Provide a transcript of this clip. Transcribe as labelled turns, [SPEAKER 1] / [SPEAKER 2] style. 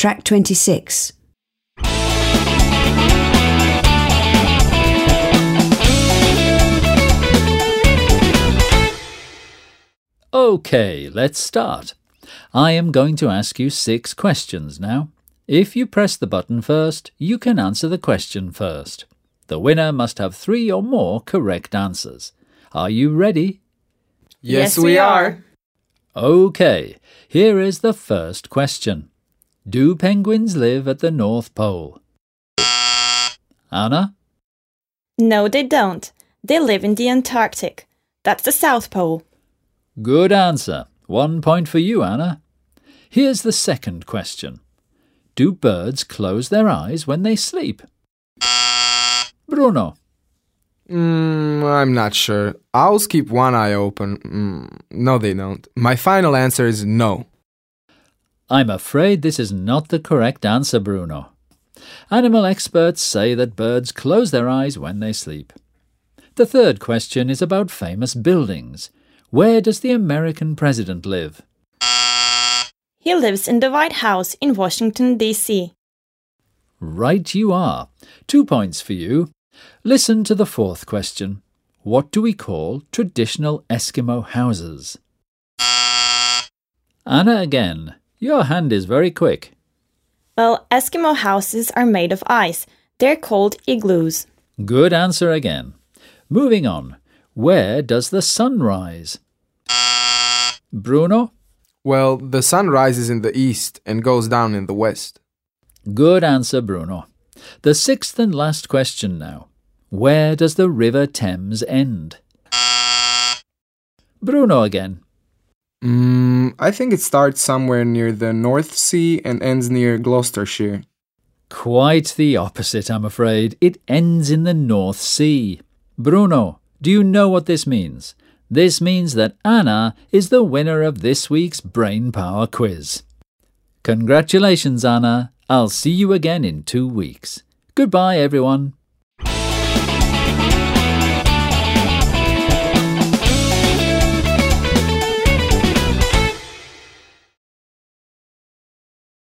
[SPEAKER 1] Track 26.
[SPEAKER 2] Okay, let's start. I am going to ask you six questions now. If you press the button first, you can answer the question first. The winner must have three or more correct answers. Are you ready?
[SPEAKER 3] Yes, we are.
[SPEAKER 2] Okay, here is the first question Do penguins live at the North Pole? Anna?
[SPEAKER 4] No, they don't. They live in the Antarctic. That's the South Pole.
[SPEAKER 2] Good answer. One point for you, Anna. Here's the second question Do birds close their eyes when they sleep? Bruno.
[SPEAKER 3] Mm, I'm not sure. Owls keep one eye open. Mm, no, they don't. My final answer is no.
[SPEAKER 2] I'm afraid this is not the correct answer, Bruno. Animal experts say that birds close their eyes when they sleep. The third question is about famous buildings. Where does the American president live?
[SPEAKER 4] He lives in the White House in Washington, D.C.
[SPEAKER 2] Right you are. Two points for you. Listen to the fourth question. What do we call traditional Eskimo houses? Anna again. Your hand is very quick.
[SPEAKER 4] Well, Eskimo houses are made of ice. They're called igloos.
[SPEAKER 2] Good answer again. Moving on. Where does the sun rise? Bruno?
[SPEAKER 3] Well, the sun rises in the east and goes down in the west.
[SPEAKER 2] Good answer, Bruno. The sixth and last question now. Where does the River Thames end? Bruno again.
[SPEAKER 3] Mm, I think it starts somewhere near the North Sea and ends near Gloucestershire.
[SPEAKER 2] Quite the opposite, I'm afraid. It ends in the North Sea. Bruno, do you know what this means? This means that Anna is the winner of this week's Brain Power quiz. Congratulations, Anna. I'll see you again in two weeks. Goodbye, everyone.